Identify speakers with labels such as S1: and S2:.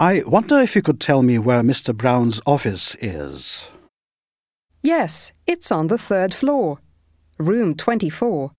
S1: I wonder if you could tell me where Mr. Brown's office is.
S2: Yes, it's on the third floor. Room 24.